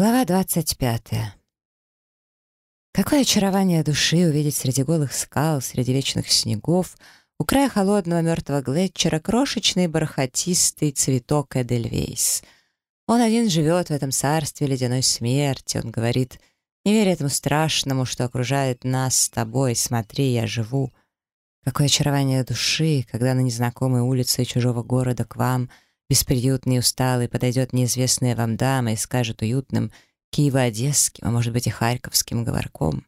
Глава двадцать пятая. Какое очарование души увидеть среди голых скал, среди вечных снегов, у края холодного мертвого глетчера крошечный бархатистый цветок Эдельвейс. Он один живет в этом царстве ледяной смерти. Он говорит, не верь этому страшному, что окружает нас с тобой, смотри, я живу. Какое очарование души, когда на незнакомой улице чужого города к вам — бесприютный и усталый, подойдет неизвестная вам дама и скажет уютным киево-одесским, а может быть и харьковским говорком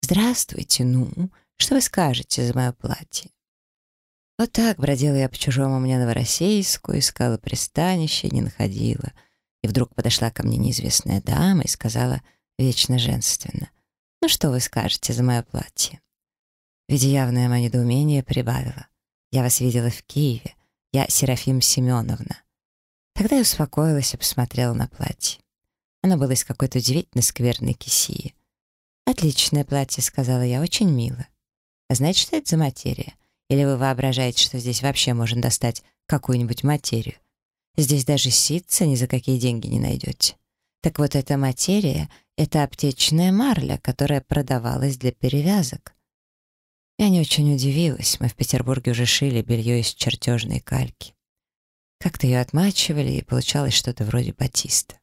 «Здравствуйте, ну, что вы скажете за мое платье?» Вот так бродила я по чужому мне Новороссийску, искала пристанище, не находила. И вдруг подошла ко мне неизвестная дама и сказала вечно женственно «Ну что вы скажете за мое платье?» Видя явное мое недоумение, прибавила «Я вас видела в Киеве. Я Серафим Семеновна. Тогда я успокоилась и посмотрела на платье. Оно было из какой-то удивительно скверной кисии. «Отличное платье», — сказала я, — «очень мило». «А знаете, что это за материя? Или вы воображаете, что здесь вообще можно достать какую-нибудь материю? Здесь даже ситца ни за какие деньги не найдете. Так вот, эта материя — это аптечная марля, которая продавалась для перевязок. Я не очень удивилась, мы в Петербурге уже шили белье из чертежной кальки. Как-то ее отмачивали, и получалось что-то вроде батиста.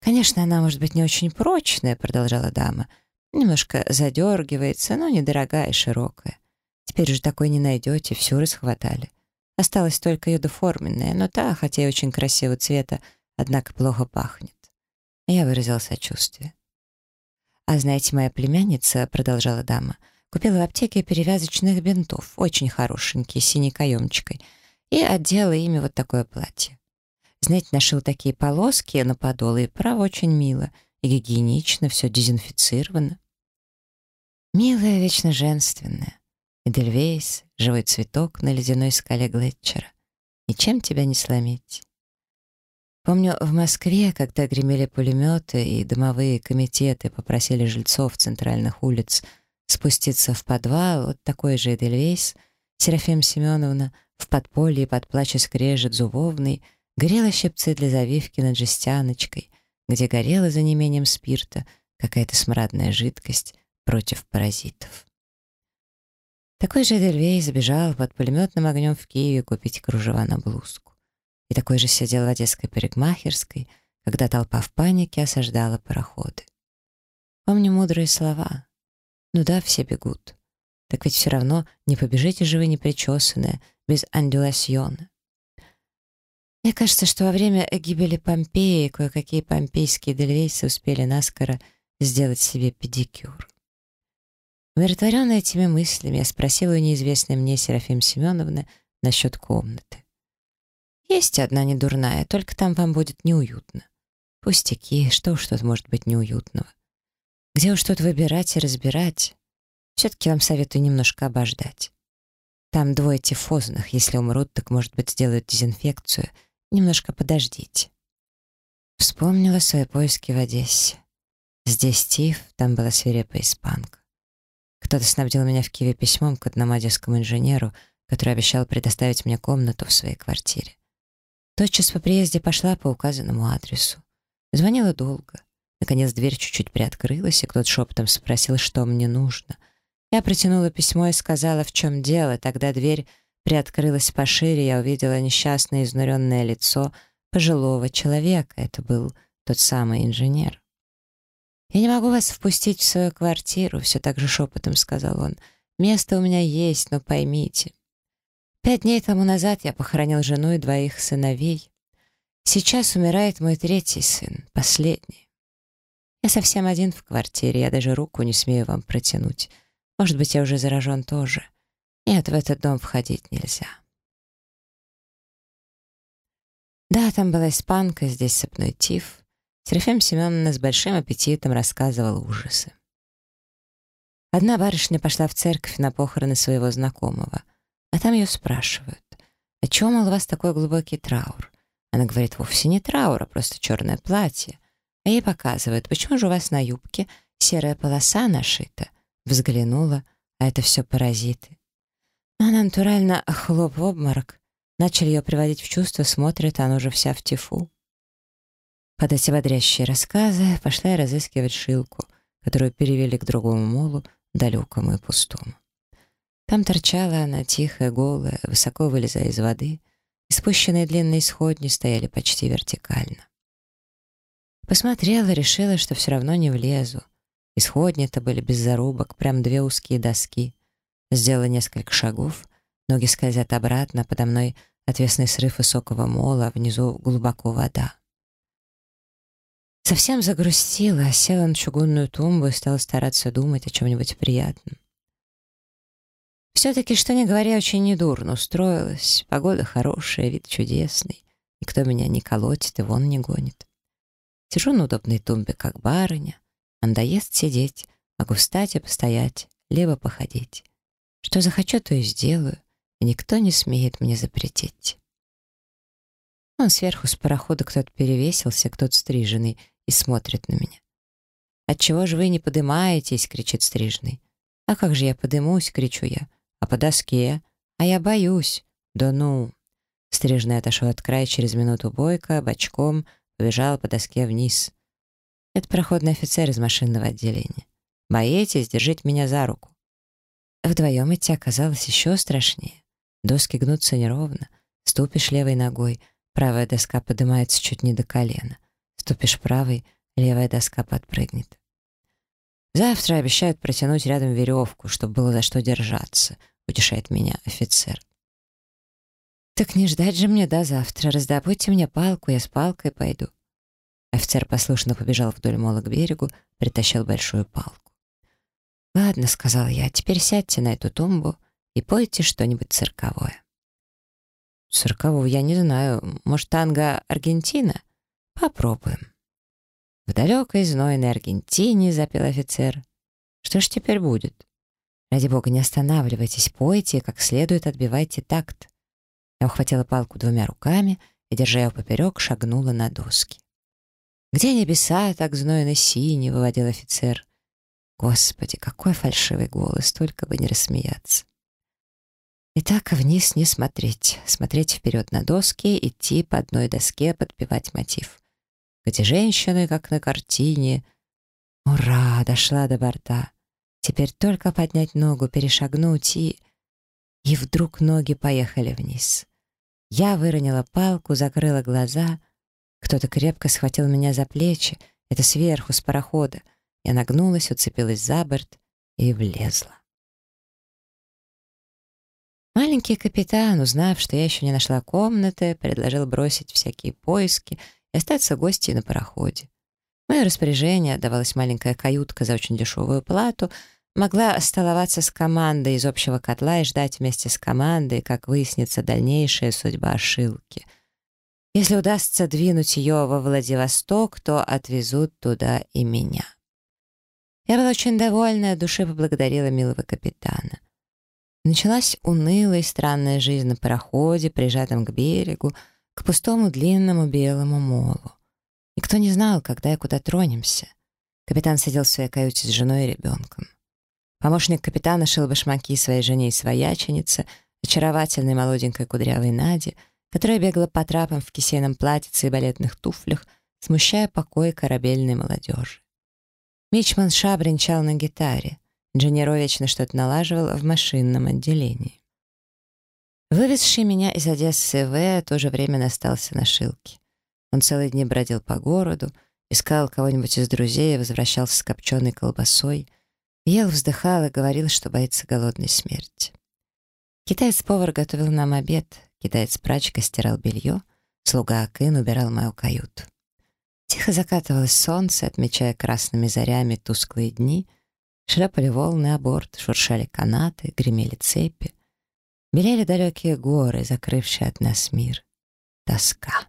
«Конечно, она может быть не очень прочная», — продолжала дама. «Немножко задергивается, но недорогая и широкая. Теперь же такой не найдете, всю расхватали. Осталась только ее доформенная, но та, хотя и очень красивого цвета, однако плохо пахнет». Я выразила сочувствие. «А знаете, моя племянница», — продолжала дама, — Купила в аптеке перевязочных бинтов, очень хорошенькие, с синей каемочкой, и отделала ими вот такое платье. Знаете, нашил такие полоски на подолы, и право очень мило, и гигиенично, все дезинфицировано. Милая, вечно женственная. Эдельвейс, живой цветок на ледяной скале Глетчера. Ничем тебя не сломить. Помню, в Москве, когда гремели пулеметы и домовые комитеты попросили жильцов центральных улиц спуститься в подвал, вот такой же Эдельвейс, Серафим Семеновна в подполье под плач и скрежет зубовный, горела щипцы для завивки над жестяночкой, где горела за неимением спирта какая-то смрадная жидкость против паразитов. Такой же Эдельвейс забежал под пулеметным огнем в Киеве купить кружева на блузку. И такой же сидел в одесской парикмахерской, когда толпа в панике осаждала пароходы. Помню мудрые слова. Ну да, все бегут. Так ведь все равно не побежите же вы непричесанная, без андюласьона. Мне кажется, что во время гибели Помпеи кое-какие помпейские дельвейсы успели наскоро сделать себе педикюр. Умиротворенная этими мыслями, я спросила у неизвестной мне Серафим Семеновны насчет комнаты. «Есть одна недурная, только там вам будет неуютно». «Пустяки, что уж тут может быть неуютного?» Где уж тут выбирать и разбирать? Все-таки вам советую немножко обождать. Там двое тифозных, если умрут, так, может быть, сделают дезинфекцию. Немножко подождите. Вспомнила свои поиски в Одессе. Здесь тиф, там была свирепая испанка. Кто-то снабдил меня в Киеве письмом к одному одесскому инженеру, который обещал предоставить мне комнату в своей квартире. Тотчас по приезде пошла по указанному адресу. Звонила долго. Наконец дверь чуть-чуть приоткрылась, и кто-то шепотом спросил, что мне нужно. Я протянула письмо и сказала, в чем дело. Тогда дверь приоткрылась пошире, я увидела несчастное изнуренное лицо пожилого человека. Это был тот самый инженер. «Я не могу вас впустить в свою квартиру», — все так же шепотом сказал он. «Место у меня есть, но поймите. Пять дней тому назад я похоронил жену и двоих сыновей. Сейчас умирает мой третий сын, последний. Я совсем один в квартире, я даже руку не смею вам протянуть. Может быть, я уже заражен тоже. Нет, в этот дом входить нельзя. Да, там была испанка, здесь сыпной тиф. Серафим Семеновна с большим аппетитом рассказывала ужасы. Одна барышня пошла в церковь на похороны своего знакомого, а там ее спрашивают, «О чем, у вас такой глубокий траур?» Она говорит, «Вовсе не траур, а просто черное платье». А ей показывают, почему же у вас на юбке серая полоса нашита? Взглянула, а это все паразиты. Она натурально хлоп в обморок. Начали ее приводить в чувство, смотрит, а она уже вся в тифу. Под эти бодрящие рассказы пошла я разыскивать Шилку, которую перевели к другому молу, далекому и пустому. Там торчала она, тихая, голая, высоко вылезая из воды, и спущенные длинные сходни стояли почти вертикально. Посмотрела, решила, что все равно не влезу. Исходни-то были без зарубок, прям две узкие доски. Сделала несколько шагов, ноги скользят обратно, подо мной отвесный срыв высокого мола, внизу глубоко вода. Совсем загрустила, села на чугунную тумбу и стала стараться думать о чем-нибудь приятном. Все-таки, что не говоря, очень недурно устроилась. Погода хорошая, вид чудесный. Никто меня не колотит и вон не гонит. Сижу на удобной тумбе, как барыня. Надоест сидеть. Могу встать и постоять, либо походить. Что захочу, то и сделаю, и никто не смеет мне запретить. Он сверху с парохода кто-то перевесился, кто-то стриженный, и смотрит на меня. «Отчего же вы не подымаетесь?» — кричит стрижный. «А как же я подымусь?» — кричу я а по доске. А я боюсь. Да ну. Стрижный отошел от края через минуту бойко, бочком, побежал по доске вниз. Это проходный офицер из машинного отделения. Боитесь, держите меня за руку. Вдвоем идти оказалось еще страшнее. Доски гнутся неровно. Ступишь левой ногой, правая доска поднимается чуть не до колена. Ступишь правой, левая доска подпрыгнет. Завтра обещают протянуть рядом веревку, чтобы было за что держаться, утешает меня офицер. Так не ждать же мне до завтра. Раздобудьте мне палку, я с палкой пойду. Офицер послушно побежал вдоль мола к берегу, притащил большую палку. «Ладно», — сказал я, — «теперь сядьте на эту тумбу и пойте что-нибудь цирковое». «Циркового я не знаю. Может, танго Аргентина? Попробуем». «В далекой знойной Аргентине», — запел офицер. «Что ж теперь будет?» «Ради бога, не останавливайтесь, пойте, как следует отбивайте такт». Я ухватила палку двумя руками и, держа ее поперек, шагнула на доски. «Где небеса так знойно синие?» — выводил офицер. Господи, какой фальшивый голос, только бы не рассмеяться. Итак, вниз не смотреть, смотреть вперед на доски, идти по одной доске, подпевать мотив где женщины, как на картине. Ура, дошла до борта. Теперь только поднять ногу, перешагнуть и... И вдруг ноги поехали вниз. Я выронила палку, закрыла глаза. Кто-то крепко схватил меня за плечи. Это сверху, с парохода. Я нагнулась, уцепилась за борт и влезла. Маленький капитан, узнав, что я еще не нашла комнаты, предложил бросить всякие поиски — и остаться гостьей на пароходе. В мое распоряжение отдавалась маленькая каютка за очень дешевую плату, могла столоваться с командой из общего котла и ждать вместе с командой, как выяснится дальнейшая судьба Шилки. Если удастся двинуть ее во Владивосток, то отвезут туда и меня. Я была очень довольна, от души поблагодарила милого капитана. Началась унылая и странная жизнь на пароходе, прижатом к берегу, к пустому длинному белому молу. Никто не знал, когда и куда тронемся. Капитан сидел в своей каюте с женой и ребенком. Помощник капитана шил башмаки своей жене и свояченице, очаровательной молоденькой кудрявой Наде, которая бегала по трапам в кисейном платьице и балетных туфлях, смущая покой корабельной молодежи. Мичман шабринчал на гитаре. Инженер вечно что-то налаживал в машинном отделении. Вывезший меня из Одессы В тоже временно остался на шилке. Он целые дни бродил по городу, искал кого-нибудь из друзей и возвращался с копченой колбасой, ел, вздыхал и говорил, что боится голодной смерти. Китаец-повар готовил нам обед, китаец-прачка стирал белье, слуга Акын убирал мою каюту. Тихо закатывалось солнце, отмечая красными зарями тусклые дни, шлепали волны о борт, шуршали канаты, гремели цепи. Белели далекие горы, закрывшие от нас мир. Тоска.